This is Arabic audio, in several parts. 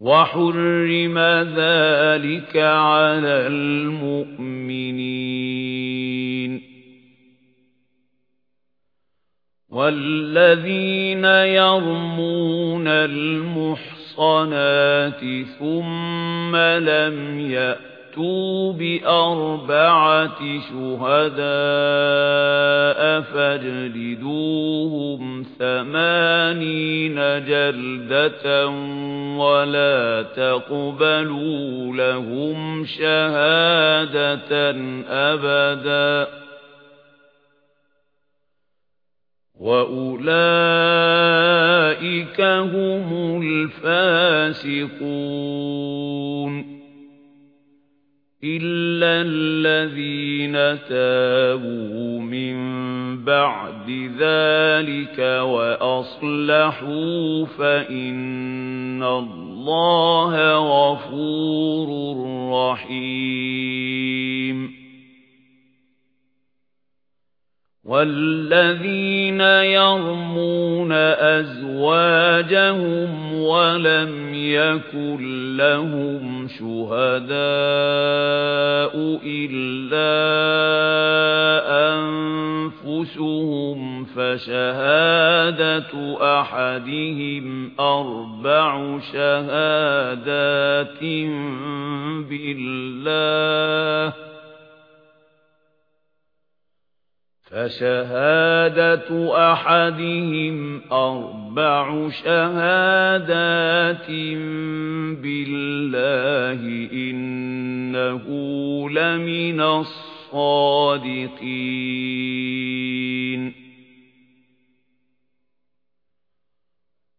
وحرم ذلك على المؤمنين. والذين يرمون المحصنات ثم لم يأتوا بأربعة شهداء فاجلدوهم ثمانين جلدة ولا تقبلوا لهم شهادة أبدا. وأولئك هم الفاسقون. إلا الذين تابوا من بعد ذلك وأصلحوا فإن الله غفور رحيم. والذين يرمون أزواجهم ولم يكن لهم شهداء إلا فشهادة أحدهم أربع شهادات بالله. فشهادة أحدهم أربع شهادات بالله. إنه لمن الصادقين.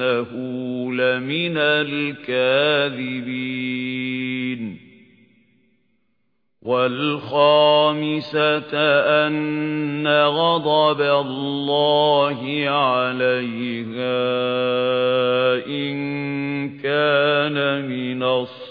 إنه لمن الكاذبين والخامسة أن غضب الله عليها إن كان من الصادقين